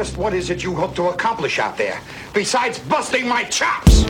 Just what is it you hope to accomplish out there, besides busting my chops?